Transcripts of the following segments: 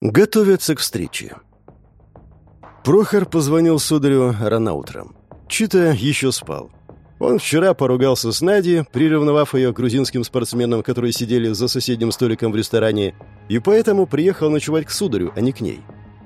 Готовятся к встрече. Прохор позвонил сударю рано утром. Чита еще спал. Он вчера поругался с Надей, приревновав ее к грузинским спортсменам, которые сидели за соседним столиком в ресторане, и поэтому приехал ночевать к сударю, а не к ней.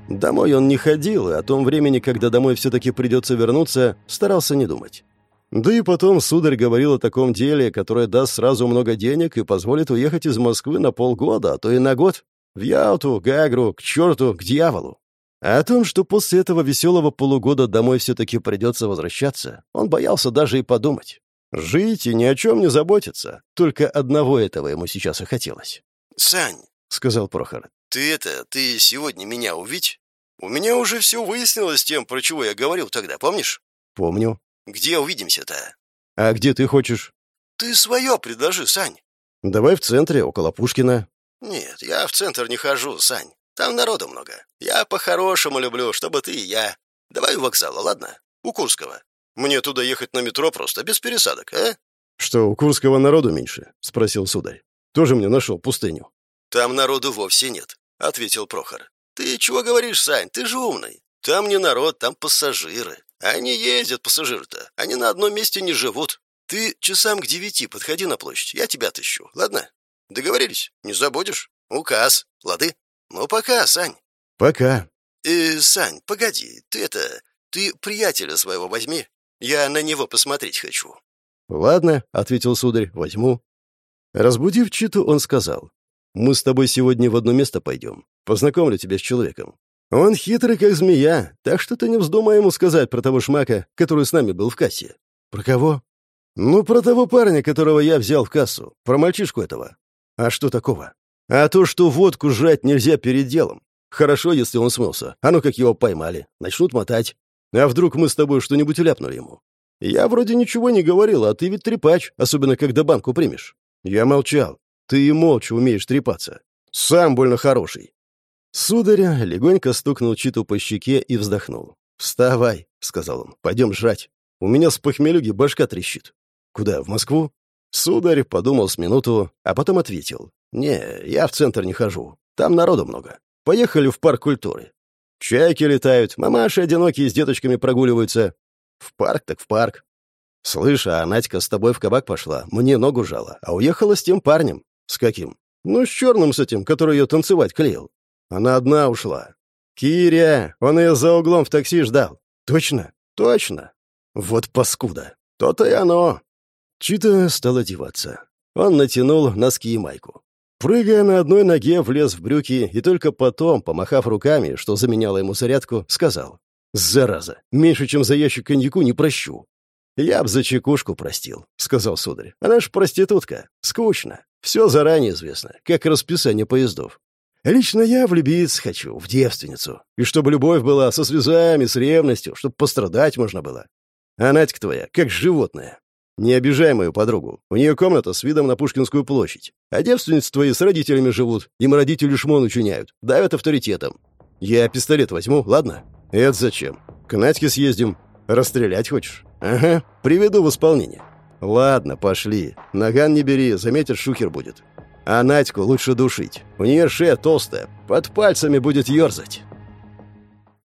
Домой он не ходил, и о том времени, когда домой все-таки придется вернуться, старался не думать. Да и потом сударь говорил о таком деле, которое даст сразу много денег и позволит уехать из Москвы на полгода, а то и на год. В Ялту, Гагру, к черту, к дьяволу. А о том, что после этого веселого полугода домой все-таки придется возвращаться, он боялся даже и подумать. Жить и ни о чем не заботиться. Только одного этого ему сейчас и хотелось. «Сань», — сказал Прохор, — «ты это, ты сегодня меня увидь? У меня уже все выяснилось с тем, про чего я говорил тогда, помнишь?» «Помню». «Где увидимся-то?» «А где ты хочешь?» «Ты свое предложи, Сань». «Давай в центре, около Пушкина». «Нет, я в центр не хожу, Сань. Там народу много. Я по-хорошему люблю, чтобы ты и я. Давай у вокзала, ладно? У Курского. Мне туда ехать на метро просто, без пересадок, а?» «Что, у Курского народу меньше?» — спросил сударь. «Тоже мне нашел пустыню». «Там народу вовсе нет», — ответил Прохор. «Ты чего говоришь, Сань? Ты же умный. Там не народ, там пассажиры. Они ездят, пассажиры-то. Они на одном месте не живут. Ты часам к девяти подходи на площадь, я тебя отыщу, ладно? Договорились? Не забудешь? Указ, лады?» «Ну, пока, Сань». «Пока». «Э, Сань, погоди, ты это... Ты приятеля своего возьми. Я на него посмотреть хочу». «Ладно», — ответил сударь, — «возьму». Разбудив Читу, он сказал, «Мы с тобой сегодня в одно место пойдем. Познакомлю тебя с человеком. Он хитрый, как змея, так что ты не вздумай ему сказать про того шмака, который с нами был в кассе». «Про кого?» «Ну, про того парня, которого я взял в кассу. Про мальчишку этого». «А что такого?» А то, что водку жрать нельзя перед делом. Хорошо, если он смылся. А ну как его поймали. Начнут мотать. А вдруг мы с тобой что-нибудь ляпнули ему? Я вроде ничего не говорил, а ты ведь трепач, особенно когда банку примешь. Я молчал. Ты и молча умеешь трепаться. Сам больно хороший. Сударя легонько стукнул Читу по щеке и вздохнул. «Вставай», — сказал он, — «пойдем жрать. У меня с похмелюги башка трещит». «Куда, в Москву?» Сударь подумал с минуту, а потом ответил. «Не, я в центр не хожу. Там народу много. Поехали в парк культуры. Чайки летают, мамаши одинокие с деточками прогуливаются. В парк так в парк. Слышь, а Надька с тобой в кабак пошла, мне ногу жала, а уехала с тем парнем. С каким? Ну, с черным с этим, который ее танцевать клеил. Она одна ушла. Киря, он ее за углом в такси ждал. Точно? Точно. Вот паскуда. То-то и оно. Чита стал одеваться. Он натянул носки и майку. Прыгая на одной ноге, влез в брюки и только потом, помахав руками, что заменяло ему зарядку, сказал. «Зараза! Меньше, чем за ящик коньяку, не прощу». «Я б за чекушку простил», — сказал сударь. «Она ж проститутка. Скучно. Все заранее известно, как расписание поездов. Лично я влюбиться хочу, в девственницу. И чтобы любовь была со слезами, с ревностью, чтобы пострадать можно было. А Надька твоя, как животное. Не обижай мою подругу. У нее комната с видом на Пушкинскую площадь. А девственницы твои с родителями живут. Им родители шмон учиняют. Давят авторитетом. Я пистолет возьму, ладно? Это зачем? К Надьке съездим. Расстрелять хочешь? Ага, приведу в исполнение. Ладно, пошли. Наган не бери, заметят, шухер будет. А Надьку лучше душить. У нее шея толстая, под пальцами будет ерзать.